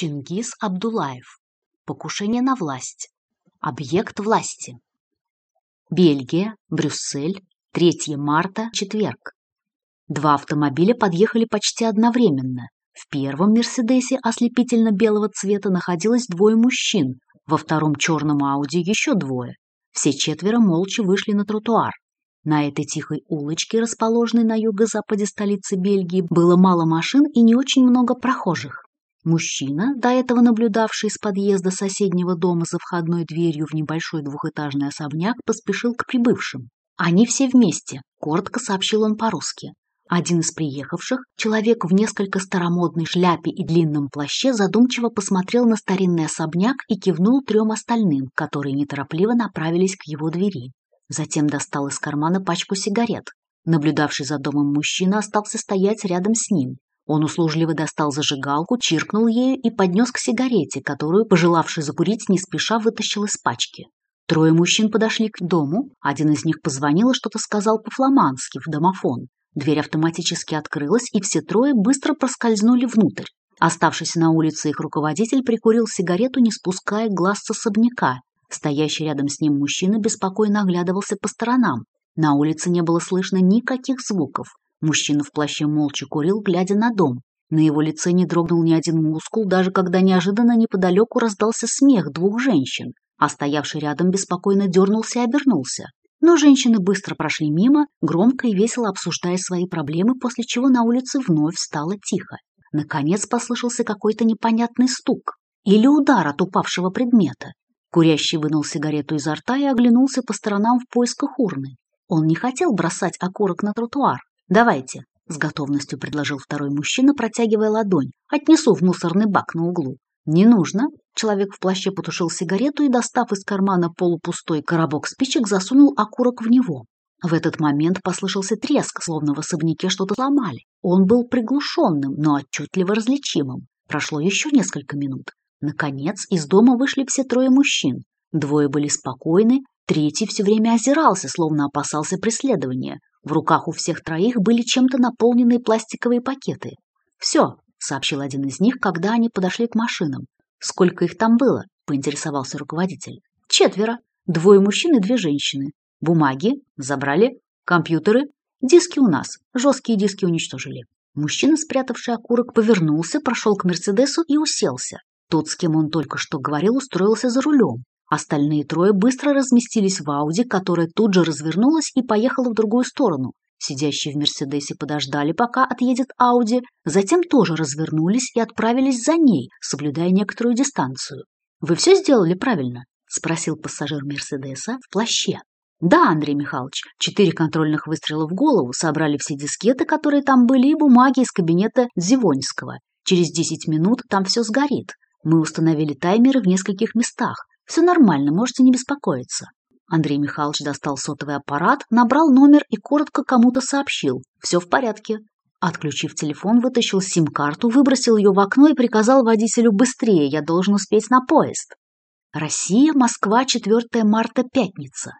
Чингис Абдулаев. Покушение на власть. Объект власти. Бельгия, Брюссель, 3 марта, четверг. Два автомобиля подъехали почти одновременно. В первом «Мерседесе» ослепительно-белого цвета находилось двое мужчин, во втором черном «Ауди» еще двое. Все четверо молча вышли на тротуар. На этой тихой улочке, расположенной на юго-западе столицы Бельгии, было мало машин и не очень много прохожих. Мужчина, до этого наблюдавший из подъезда соседнего дома за входной дверью в небольшой двухэтажный особняк, поспешил к прибывшим. Они все вместе, коротко сообщил он по-русски. Один из приехавших, человек в несколько старомодной шляпе и длинном плаще, задумчиво посмотрел на старинный особняк и кивнул трем остальным, которые неторопливо направились к его двери. Затем достал из кармана пачку сигарет. Наблюдавший за домом мужчина остался стоять рядом с ним. Он услужливо достал зажигалку, чиркнул ею и поднес к сигарете, которую, пожелавший закурить, не спеша вытащил из пачки. Трое мужчин подошли к дому, один из них позвонил и что-то сказал по-фламандски в домофон. Дверь автоматически открылась, и все трое быстро проскользнули внутрь. Оставшийся на улице их руководитель прикурил сигарету, не спуская глаз с особняка. Стоящий рядом с ним мужчина беспокойно оглядывался по сторонам. На улице не было слышно никаких звуков. Мужчина в плаще молча курил, глядя на дом. На его лице не дрогнул ни один мускул, даже когда неожиданно неподалеку раздался смех двух женщин, а стоявший рядом беспокойно дернулся и обернулся. Но женщины быстро прошли мимо, громко и весело обсуждая свои проблемы, после чего на улице вновь стало тихо. Наконец послышался какой-то непонятный стук или удар от упавшего предмета. Курящий вынул сигарету изо рта и оглянулся по сторонам в поисках урны. Он не хотел бросать окурок на тротуар, «Давайте», — с готовностью предложил второй мужчина, протягивая ладонь. «Отнесу в мусорный бак на углу». «Не нужно». Человек в плаще потушил сигарету и, достав из кармана полупустой коробок спичек, засунул окурок в него. В этот момент послышался треск, словно в особняке что-то сломали. Он был приглушенным, но отчетливо различимым. Прошло еще несколько минут. Наконец, из дома вышли все трое мужчин. Двое были спокойны, третий все время озирался, словно опасался преследования. В руках у всех троих были чем-то наполненные пластиковые пакеты. «Все», — сообщил один из них, когда они подошли к машинам. «Сколько их там было?» — поинтересовался руководитель. «Четверо. Двое мужчин и две женщины. Бумаги? Забрали. Компьютеры? Диски у нас. Жесткие диски уничтожили». Мужчина, спрятавший окурок, повернулся, прошел к Мерседесу и уселся. Тот, с кем он только что говорил, устроился за рулем. Остальные трое быстро разместились в Ауди, которая тут же развернулась и поехала в другую сторону. Сидящие в Мерседесе подождали, пока отъедет Ауди, затем тоже развернулись и отправились за ней, соблюдая некоторую дистанцию. «Вы все сделали правильно?» – спросил пассажир Мерседеса в плаще. «Да, Андрей Михайлович, четыре контрольных выстрела в голову, собрали все дискеты, которые там были, и бумаги из кабинета Зивоньского. Через десять минут там все сгорит. Мы установили таймеры в нескольких местах. Все нормально, можете не беспокоиться. Андрей Михайлович достал сотовый аппарат, набрал номер и коротко кому-то сообщил. Все в порядке. Отключив телефон, вытащил сим-карту, выбросил ее в окно и приказал водителю быстрее, я должен успеть на поезд. Россия, Москва, 4 марта, пятница.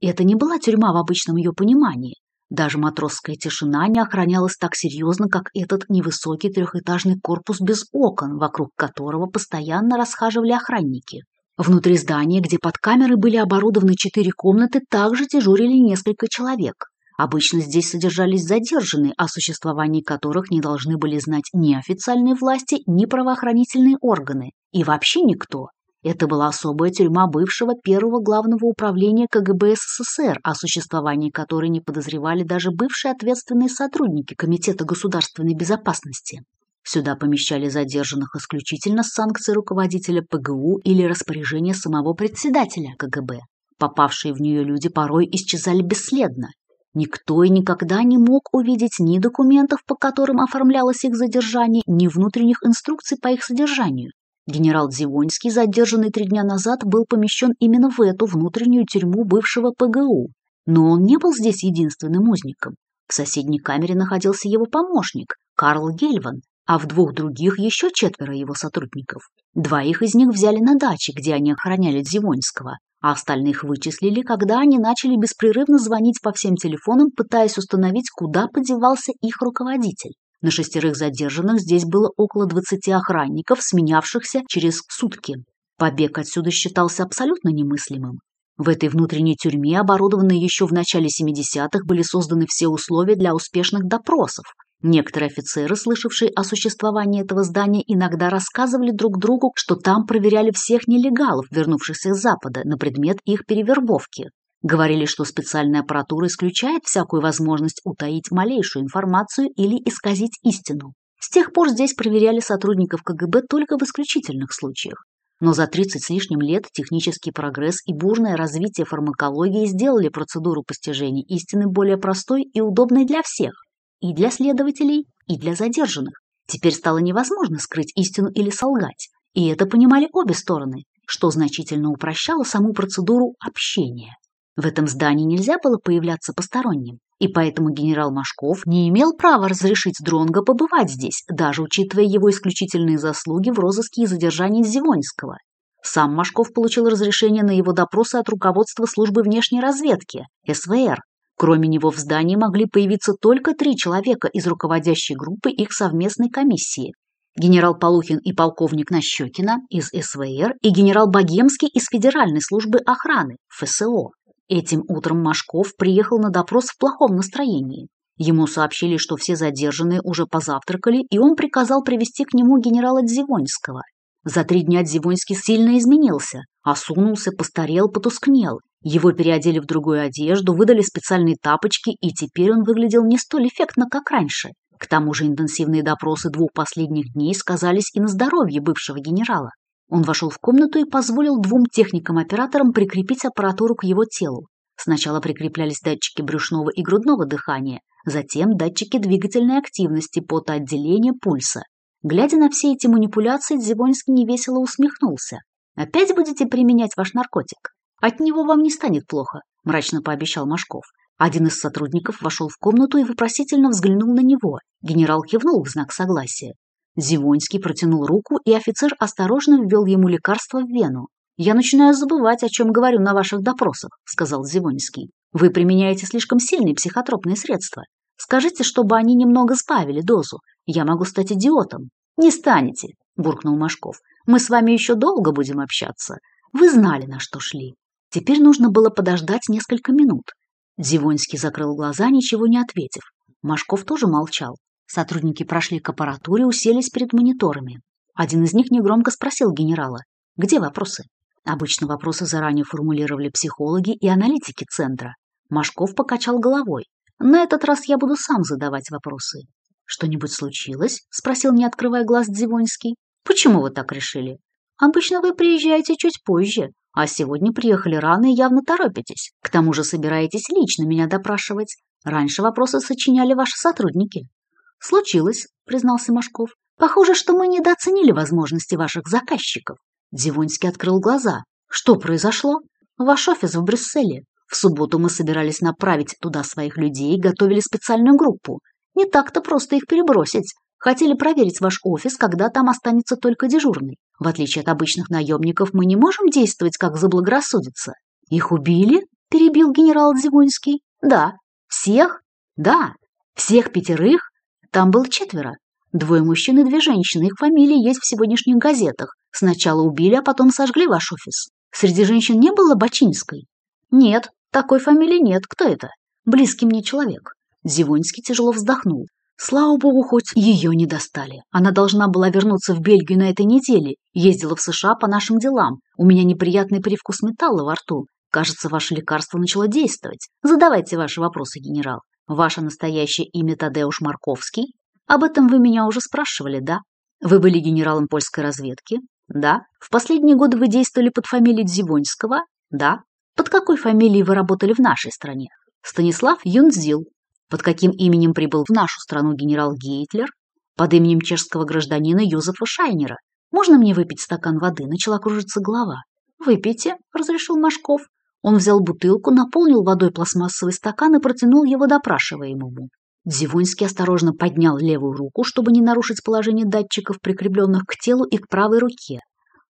И это не была тюрьма в обычном ее понимании. Даже матросская тишина не охранялась так серьезно, как этот невысокий трехэтажный корпус без окон, вокруг которого постоянно расхаживали охранники. Внутри здания, где под камерой были оборудованы четыре комнаты, также дежурили несколько человек. Обычно здесь содержались задержанные, о существовании которых не должны были знать ни официальные власти, ни правоохранительные органы, и вообще никто. Это была особая тюрьма бывшего первого главного управления КГБ СССР, о существовании которой не подозревали даже бывшие ответственные сотрудники Комитета государственной безопасности. Сюда помещали задержанных исключительно с санкцией руководителя ПГУ или распоряжения самого председателя КГБ. Попавшие в нее люди порой исчезали бесследно. Никто и никогда не мог увидеть ни документов, по которым оформлялось их задержание, ни внутренних инструкций по их содержанию. Генерал Дзивонский, задержанный три дня назад, был помещен именно в эту внутреннюю тюрьму бывшего ПГУ. Но он не был здесь единственным узником. В соседней камере находился его помощник, Карл Гельван, а в двух других еще четверо его сотрудников. Двоих из них взяли на даче, где они охраняли Дзивоньского, а остальных вычислили, когда они начали беспрерывно звонить по всем телефонам, пытаясь установить, куда подевался их руководитель. На шестерых задержанных здесь было около 20 охранников, сменявшихся через сутки. Побег отсюда считался абсолютно немыслимым. В этой внутренней тюрьме, оборудованной еще в начале 70-х, были созданы все условия для успешных допросов. Некоторые офицеры, слышавшие о существовании этого здания, иногда рассказывали друг другу, что там проверяли всех нелегалов, вернувшихся с Запада, на предмет их перевербовки. Говорили, что специальная аппаратура исключает всякую возможность утаить малейшую информацию или исказить истину. С тех пор здесь проверяли сотрудников КГБ только в исключительных случаях. Но за 30 с лишним лет технический прогресс и бурное развитие фармакологии сделали процедуру постижения истины более простой и удобной для всех, и для следователей, и для задержанных. Теперь стало невозможно скрыть истину или солгать, и это понимали обе стороны, что значительно упрощало саму процедуру общения. В этом здании нельзя было появляться посторонним, и поэтому генерал Машков не имел права разрешить Дронго побывать здесь, даже учитывая его исключительные заслуги в розыске и задержании Зивоньского. Сам Машков получил разрешение на его допросы от руководства службы внешней разведки, СВР. Кроме него в здании могли появиться только три человека из руководящей группы их совместной комиссии. Генерал Полухин и полковник Нащекина из СВР и генерал Богемский из Федеральной службы охраны, ФСО. Этим утром Машков приехал на допрос в плохом настроении. Ему сообщили, что все задержанные уже позавтракали, и он приказал привести к нему генерала Дзивоньского. За три дня Дзивоньский сильно изменился, осунулся, постарел, потускнел. Его переодели в другую одежду, выдали специальные тапочки, и теперь он выглядел не столь эффектно, как раньше. К тому же интенсивные допросы двух последних дней сказались и на здоровье бывшего генерала. Он вошел в комнату и позволил двум техникам-операторам прикрепить аппаратуру к его телу. Сначала прикреплялись датчики брюшного и грудного дыхания, затем датчики двигательной активности, потоотделения, пульса. Глядя на все эти манипуляции, Дзивонский невесело усмехнулся. «Опять будете применять ваш наркотик? От него вам не станет плохо», – мрачно пообещал Машков. Один из сотрудников вошел в комнату и вопросительно взглянул на него. Генерал кивнул в знак согласия. Зивонский протянул руку, и офицер осторожно ввел ему лекарство в вену. «Я начинаю забывать, о чем говорю на ваших допросах», — сказал Зивонский. «Вы применяете слишком сильные психотропные средства. Скажите, чтобы они немного сбавили дозу. Я могу стать идиотом». «Не станете», — буркнул Машков. «Мы с вами еще долго будем общаться. Вы знали, на что шли». Теперь нужно было подождать несколько минут. Зивонский закрыл глаза, ничего не ответив. Машков тоже молчал. Сотрудники прошли к аппаратуре, уселись перед мониторами. Один из них негромко спросил генерала, где вопросы? Обычно вопросы заранее формулировали психологи и аналитики центра. Машков покачал головой. На этот раз я буду сам задавать вопросы. «Что-нибудь случилось?» – спросил, не открывая глаз Дзивонский. «Почему вы так решили?» «Обычно вы приезжаете чуть позже, а сегодня приехали рано и явно торопитесь. К тому же собираетесь лично меня допрашивать. Раньше вопросы сочиняли ваши сотрудники». «Случилось», — признался Машков. «Похоже, что мы недооценили возможности ваших заказчиков». Дивонский открыл глаза. «Что произошло?» «Ваш офис в Брюсселе. В субботу мы собирались направить туда своих людей готовили специальную группу. Не так-то просто их перебросить. Хотели проверить ваш офис, когда там останется только дежурный. В отличие от обычных наемников, мы не можем действовать, как заблагорассудится». «Их убили?» – перебил генерал Дзивонский. «Да». «Всех?» «Да». «Всех пятерых?» Там был четверо. Двое мужчин и две женщины. Их фамилии есть в сегодняшних газетах. Сначала убили, а потом сожгли ваш офис. Среди женщин не было Бачинской? Нет, такой фамилии нет. Кто это? Близкий мне человек. Зивонский тяжело вздохнул. Слава богу, хоть ее не достали. Она должна была вернуться в Бельгию на этой неделе. Ездила в США по нашим делам. У меня неприятный привкус металла во рту. Кажется, ваше лекарство начало действовать. Задавайте ваши вопросы, генерал. Ваше настоящее имя Тадеуш Марковский? Об этом вы меня уже спрашивали, да? Вы были генералом польской разведки? Да. В последние годы вы действовали под фамилией Дзивоньского? Да. Под какой фамилией вы работали в нашей стране? Станислав Юнзил. Под каким именем прибыл в нашу страну генерал Гейтлер? Под именем чешского гражданина Юзефа Шайнера. Можно мне выпить стакан воды? Начала кружиться голова. Выпейте, разрешил Машков. Он взял бутылку, наполнил водой пластмассовый стакан и протянул его допрашиваемому. Дзивонский осторожно поднял левую руку, чтобы не нарушить положение датчиков, прикрепленных к телу и к правой руке.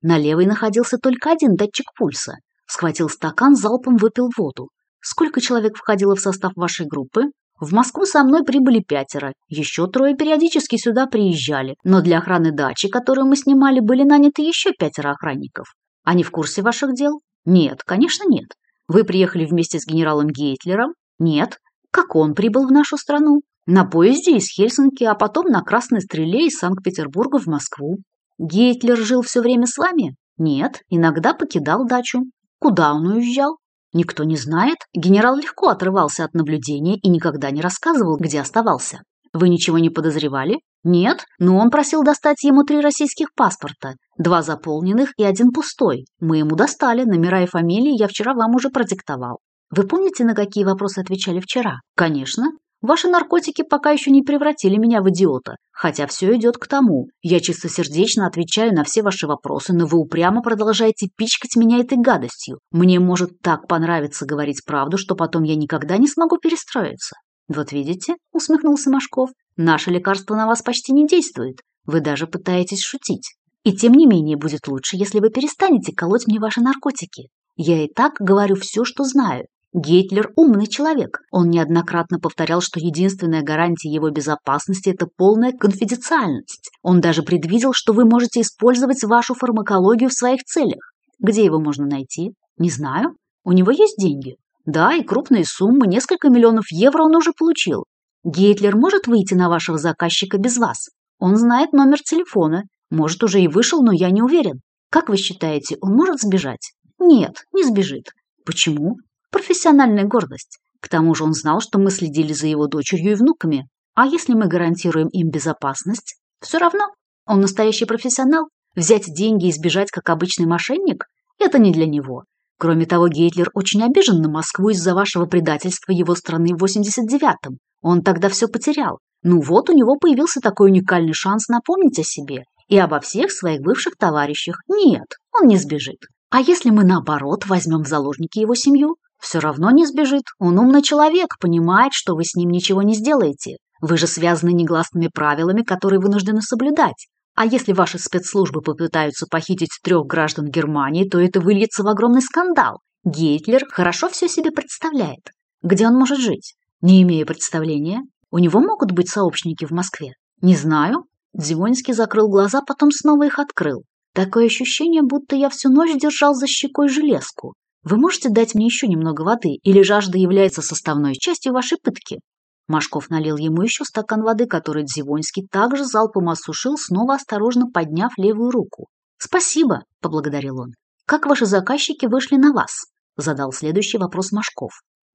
На левой находился только один датчик пульса. Схватил стакан, залпом выпил воду. Сколько человек входило в состав вашей группы? В Москву со мной прибыли пятеро, еще трое периодически сюда приезжали, но для охраны дачи, которую мы снимали, были наняты еще пятеро охранников. Они в курсе ваших дел? Нет, конечно, нет. Вы приехали вместе с генералом Гейтлером? Нет. Как он прибыл в нашу страну? На поезде из Хельсинки, а потом на Красной Стреле из Санкт-Петербурга в Москву. Гейтлер жил все время с вами? Нет, иногда покидал дачу. Куда он уезжал? Никто не знает. Генерал легко отрывался от наблюдения и никогда не рассказывал, где оставался. Вы ничего не подозревали? Нет, но он просил достать ему три российских паспорта. Два заполненных и один пустой. Мы ему достали, номера и фамилии я вчера вам уже продиктовал. Вы помните, на какие вопросы отвечали вчера? Конечно. Ваши наркотики пока еще не превратили меня в идиота, хотя все идет к тому. Я чистосердечно отвечаю на все ваши вопросы, но вы упрямо продолжаете пичкать меня этой гадостью. Мне может так понравиться говорить правду, что потом я никогда не смогу перестроиться. Вот видите, усмехнулся Машков, наше лекарство на вас почти не действует. Вы даже пытаетесь шутить. И тем не менее будет лучше, если вы перестанете колоть мне ваши наркотики. Я и так говорю все, что знаю, Гитлер умный человек. Он неоднократно повторял, что единственная гарантия его безопасности – это полная конфиденциальность. Он даже предвидел, что вы можете использовать вашу фармакологию в своих целях. Где его можно найти? Не знаю. У него есть деньги? Да, и крупные суммы, несколько миллионов евро он уже получил. Гитлер может выйти на вашего заказчика без вас. Он знает номер телефона. Может, уже и вышел, но я не уверен. Как вы считаете, он может сбежать? Нет, не сбежит. Почему? Профессиональная гордость. К тому же он знал, что мы следили за его дочерью и внуками. А если мы гарантируем им безопасность? Все равно. Он настоящий профессионал. Взять деньги и сбежать, как обычный мошенник – это не для него. Кроме того, Гейтлер очень обижен на Москву из-за вашего предательства его страны в 89-м. Он тогда все потерял. Ну вот, у него появился такой уникальный шанс напомнить о себе и обо всех своих бывших товарищах. Нет, он не сбежит. А если мы, наоборот, возьмем в заложники его семью? Все равно не сбежит. Он умный человек, понимает, что вы с ним ничего не сделаете. Вы же связаны негласными правилами, которые вынуждены соблюдать. А если ваши спецслужбы попытаются похитить трех граждан Германии, то это выльется в огромный скандал. Гейтлер хорошо все себе представляет. Где он может жить? Не имея представления. У него могут быть сообщники в Москве? Не знаю. Дзивонский закрыл глаза, потом снова их открыл. Такое ощущение, будто я всю ночь держал за щекой железку. Вы можете дать мне еще немного воды, или жажда является составной частью вашей пытки?» Машков налил ему еще стакан воды, который Дзивонский также залпом осушил, снова осторожно подняв левую руку. «Спасибо», — поблагодарил он. «Как ваши заказчики вышли на вас?» — задал следующий вопрос Машков.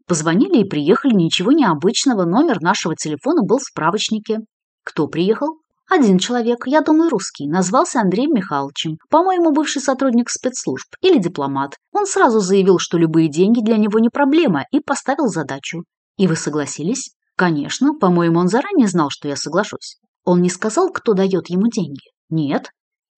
«Позвонили и приехали, ничего необычного, номер нашего телефона был в справочнике». «Кто приехал?» Один человек, я думаю, русский, назвался Андреем Михайловичем, по-моему, бывший сотрудник спецслужб или дипломат. Он сразу заявил, что любые деньги для него не проблема, и поставил задачу. И вы согласились? Конечно, по-моему, он заранее знал, что я соглашусь. Он не сказал, кто дает ему деньги? Нет.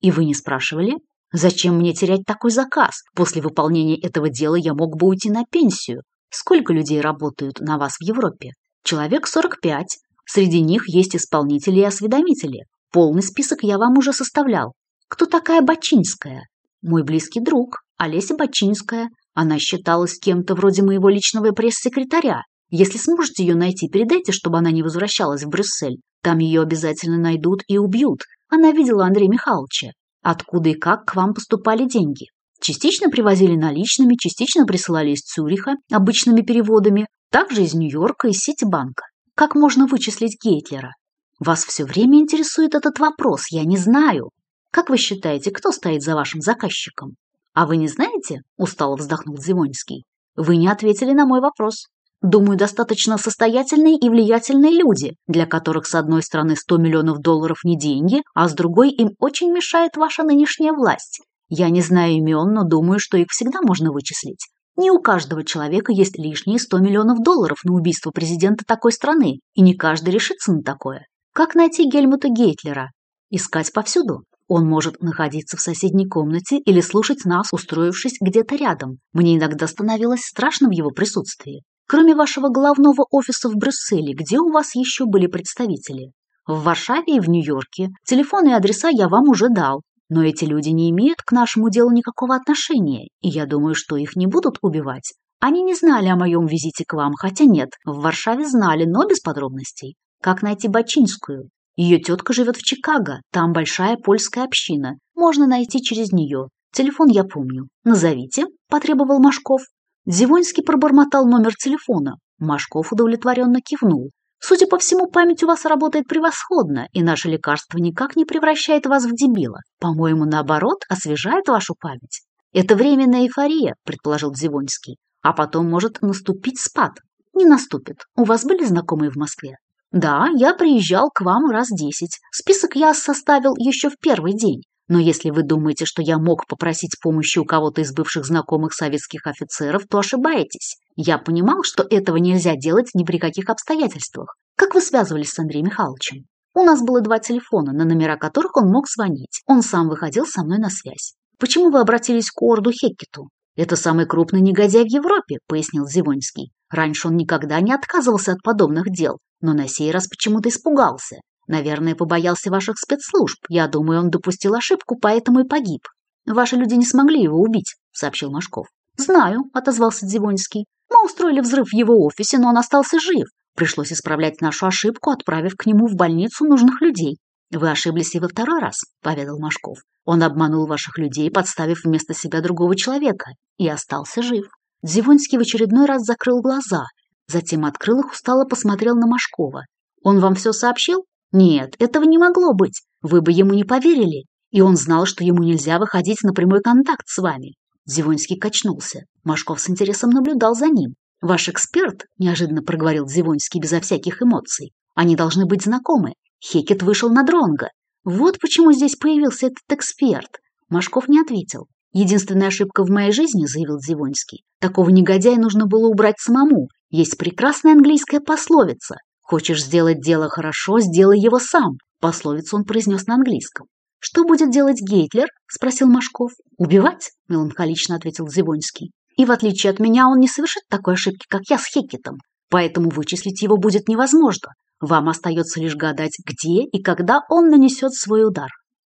И вы не спрашивали? Зачем мне терять такой заказ? После выполнения этого дела я мог бы уйти на пенсию. Сколько людей работают на вас в Европе? Человек 45. Среди них есть исполнители и осведомители. Полный список я вам уже составлял. Кто такая Бачинская? Мой близкий друг, Олеся Бачинская. Она считалась кем-то вроде моего личного пресс-секретаря. Если сможете ее найти, передайте, чтобы она не возвращалась в Брюссель. Там ее обязательно найдут и убьют. Она видела Андрея Михайловича. Откуда и как к вам поступали деньги? Частично привозили наличными, частично присылали из Цюриха обычными переводами, также из Нью-Йорка и Ситибанка. Как можно вычислить Гейтлера? Вас все время интересует этот вопрос, я не знаю. Как вы считаете, кто стоит за вашим заказчиком? А вы не знаете? Устало вздохнул Зимонский. Вы не ответили на мой вопрос. Думаю, достаточно состоятельные и влиятельные люди, для которых с одной стороны 100 миллионов долларов не деньги, а с другой им очень мешает ваша нынешняя власть. Я не знаю имен, но думаю, что их всегда можно вычислить. Не у каждого человека есть лишние 100 миллионов долларов на убийство президента такой страны, и не каждый решится на такое. Как найти Гельмута Гейтлера? Искать повсюду. Он может находиться в соседней комнате или слушать нас, устроившись где-то рядом. Мне иногда становилось страшно в его присутствии. Кроме вашего главного офиса в Брюсселе, где у вас еще были представители? В Варшаве и в Нью-Йорке. Телефоны и адреса я вам уже дал. Но эти люди не имеют к нашему делу никакого отношения, и я думаю, что их не будут убивать. Они не знали о моем визите к вам, хотя нет, в Варшаве знали, но без подробностей. Как найти Бачинскую? Ее тетка живет в Чикаго, там большая польская община. Можно найти через нее. Телефон я помню. Назовите, потребовал Машков. Дзивонский пробормотал номер телефона. Машков удовлетворенно кивнул. Судя по всему, память у вас работает превосходно, и наше лекарство никак не превращает вас в дебила. По-моему, наоборот, освежает вашу память. Это временная эйфория, предположил Дзивонский. А потом может наступить спад. Не наступит. У вас были знакомые в Москве? Да, я приезжал к вам раз десять. Список я составил еще в первый день. Но если вы думаете, что я мог попросить помощи у кого-то из бывших знакомых советских офицеров, то ошибаетесь. Я понимал, что этого нельзя делать ни при каких обстоятельствах. Как вы связывались с Андреем Михайловичем? У нас было два телефона, на номера которых он мог звонить. Он сам выходил со мной на связь. Почему вы обратились к Орду Хеккету? Это самый крупный негодяй в Европе, пояснил Зивонский. Раньше он никогда не отказывался от подобных дел, но на сей раз почему-то испугался. Наверное, побоялся ваших спецслужб. Я думаю, он допустил ошибку, поэтому и погиб. Ваши люди не смогли его убить, сообщил Машков. Знаю, отозвался Дзивонский. Мы устроили взрыв в его офисе, но он остался жив. Пришлось исправлять нашу ошибку, отправив к нему в больницу нужных людей. Вы ошиблись и во второй раз, поведал Машков. Он обманул ваших людей, подставив вместо себя другого человека, и остался жив. Дзивонский в очередной раз закрыл глаза, затем открыл их, устало посмотрел на Машкова. Он вам все сообщил? Нет, этого не могло быть. Вы бы ему не поверили. И он знал, что ему нельзя выходить на прямой контакт с вами. Зивонский качнулся. Машков с интересом наблюдал за ним. «Ваш эксперт», – неожиданно проговорил Зивонский безо всяких эмоций, – «они должны быть знакомы. Хекет вышел на Дронга. Вот почему здесь появился этот эксперт». Машков не ответил. «Единственная ошибка в моей жизни», – заявил Зивонский. «Такого негодяя нужно было убрать самому. Есть прекрасная английская пословица Хочешь сделать дело хорошо, сделай его сам. Пословицу он произнес на английском. Что будет делать Гейтлер? спросил Машков. Убивать? меланхолично ответил Зивонский. И в отличие от меня он не совершит такой ошибки, как я с Хекетом. Поэтому вычислить его будет невозможно. Вам остается лишь гадать, где и когда он нанесет свой удар.